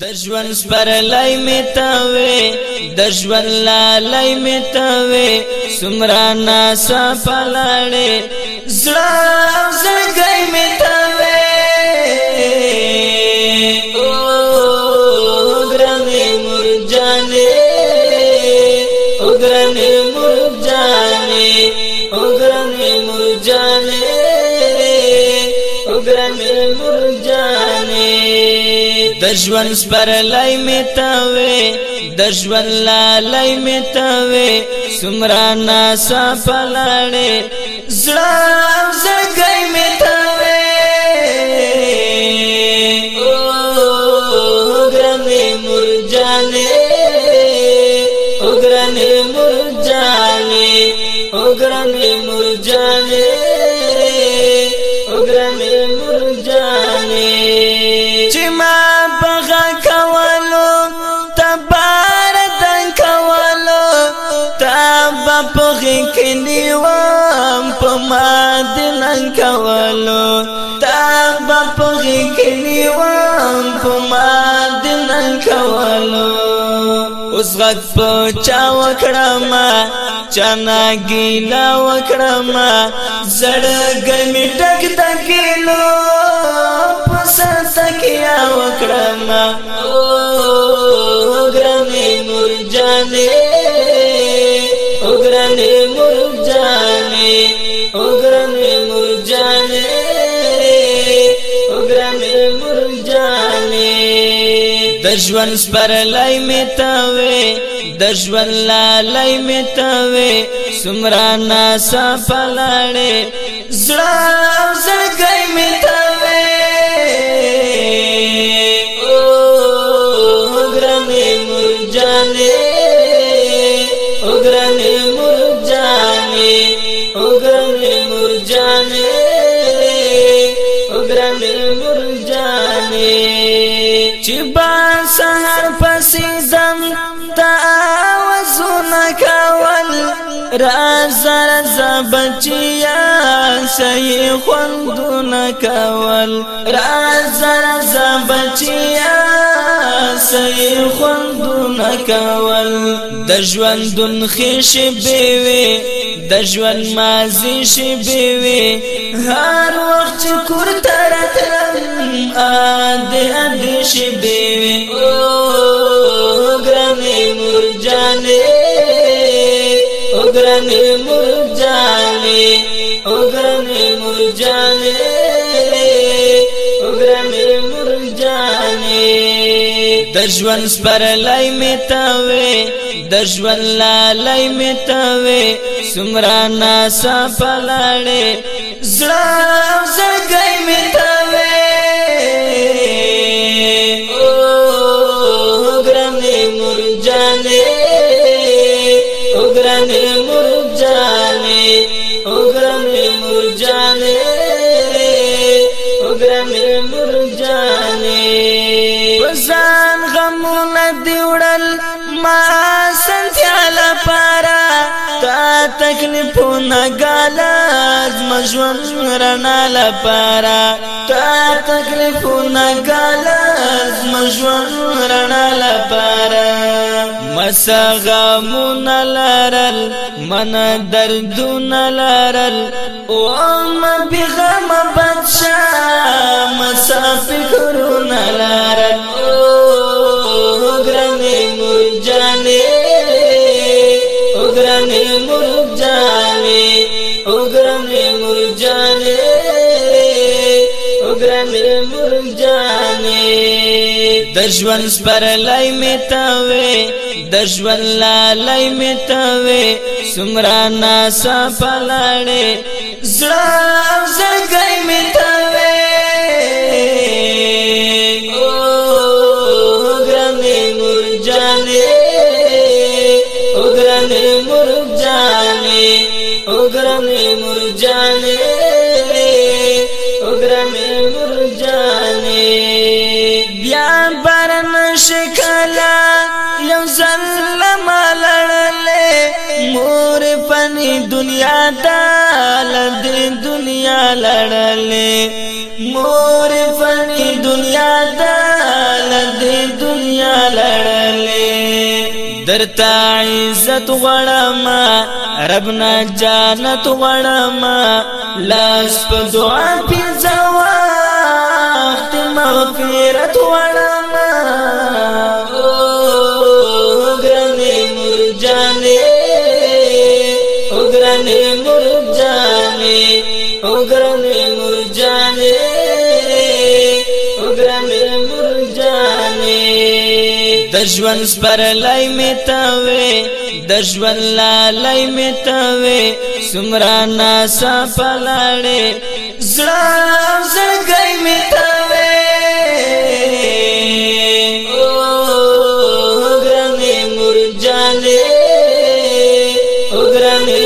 د ژوند سپرلای می تاوي د ژوند لالای می تاوي سمرا نا سپلاړې زړه زړګي می تاوي او ګرانې مرجانې او ګرانې مرجانې او ګرانې مرجانې او ګرانې مرجانې د ژوند سپرلای می تاوي د ژوند لالای می تاوي سمرا ناسا پلاړې زړم زګای می تاوي او ګرانې مرجانې او ګرانې مرجانې او ګرانې مرجانې او ګرانې مرجانې کولو تا با پغی کلی وام پو ما دنن کولو اوس غد په چا وکړم چنا ګیلا وکړم زړ ګمی ټک تکلو پس تکیا وکړم او ګرمه مرجانې او ګرمه مرجانې د ژوند سپرلای می تاوي د ژوند لالای می تاوي سمرا ناسا پلاړې زړه زړګي می تاوي او ګرانې مرجانې او ګرانې مرجانې رازر زبچیا سی خوندون کول رازر زبچیا سی خوندون کول د ژوندون خیش بیوی د ژوند مازی شی بیوی هر وخت کور ترتلم ا دې دې شی بیوی او ګرامې مرجانه ګرنې مرجانې او ګرنې مرجانې او ګرنې مرجانې د ژوند سپرلای می تاوي د ژوند لالای می تاوي سمرا ناسا پلاړې زړه زګای می تاوي ځان غمونه دی وړل ما سنتیا لپاره تا تکلیفونه ګالاز مژوند رڼا لپاره تا تکلیفونه ګالاز مژوند رڼا لپاره سغمون لرل من دردون لرل او ام بغم بچا مسا فکرون لرل او گرنی مرجانی او گرنی مرجانی او گرنی مرجانی او گرنی مرجانی د ژوند پر لای می تاوي د ژوند لالای میټوي سمرا ناسا پلاړې زړه زړګي میټ دنیا دا لند دنیا لړلې مور فنی دنیا دا لند دنیا لړلې درتا عزت غړما ربنا جنت غړما لاس په دعا پی زوا مغفرت غړما د ژوند سپرلای می تاوي د ژوند لالای می تاوي سمرا ناسا پلاړې زړه زړګي می تاوي او ګرامي مرجانې او ګرامي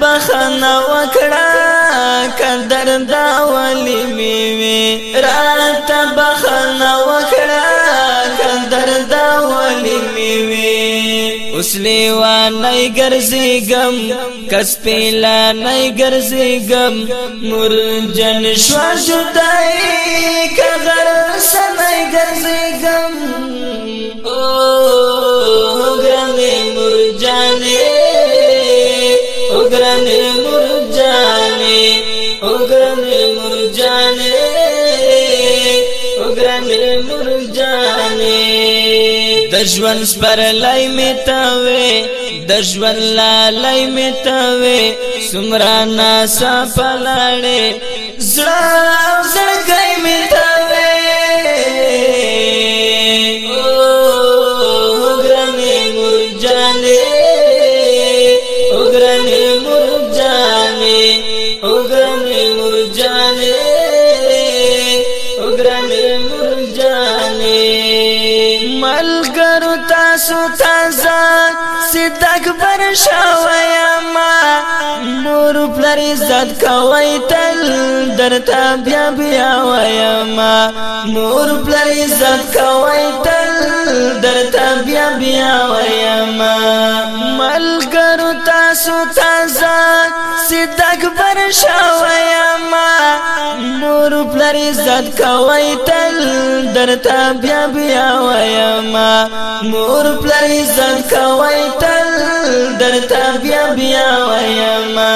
بخنا وکړه کدر دا ولی میوي رات بخنا وکړه کدر دا ولی میوي اوس لیوان نه ګرځېګم کس پیلا نه ګرځېګم نور جن شو شدای کغر سنای ګرځېګم او امیر نور جانې د ژوند سپرلای می تاوي د ژوند لالای می تاوي سمرا ناسا پلاړې زړه زړګي تاسو تازه صدق پر شویما نور پر عزت کوي تل درته بیا بیا ویما نور پر عزت کوي تل درته بیا بیا ویما ملګرو تاسو تازه صدق پر شویما نور پلر عزت کوي تل درته بیا بیا وایما مور پلر عزت کوي تل درته بیا بیا وایما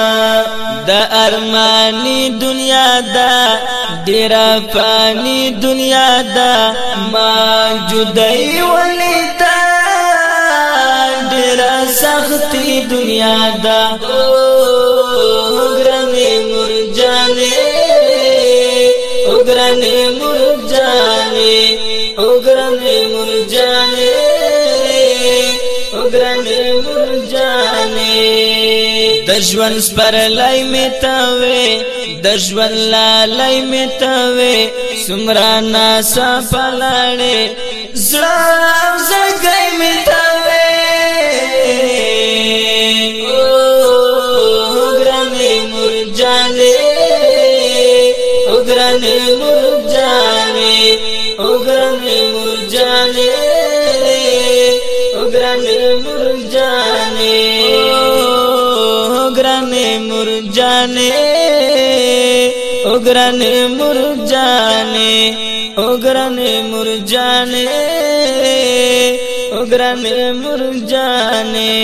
د ارمانی دنیا دا ډیر فانی دنیا دا ما جدای ولیتا ډیر سختی دنیا دا ګرانې مرجانې او ګرانې مرجانې او ګرانې مرجانې د ژوند سپرلای مې تاوي د ژوند لالای مې تاوي سمرا ناسا پلاړې زړه زګې مې تاوي ګرانې مرجانې ګرانې ګرامي مرجانې او ګرامي مرجانې او ګرامي مرجانې او ګرامي مرجانې او ګرامي مرجانې او ګرامي مرجانې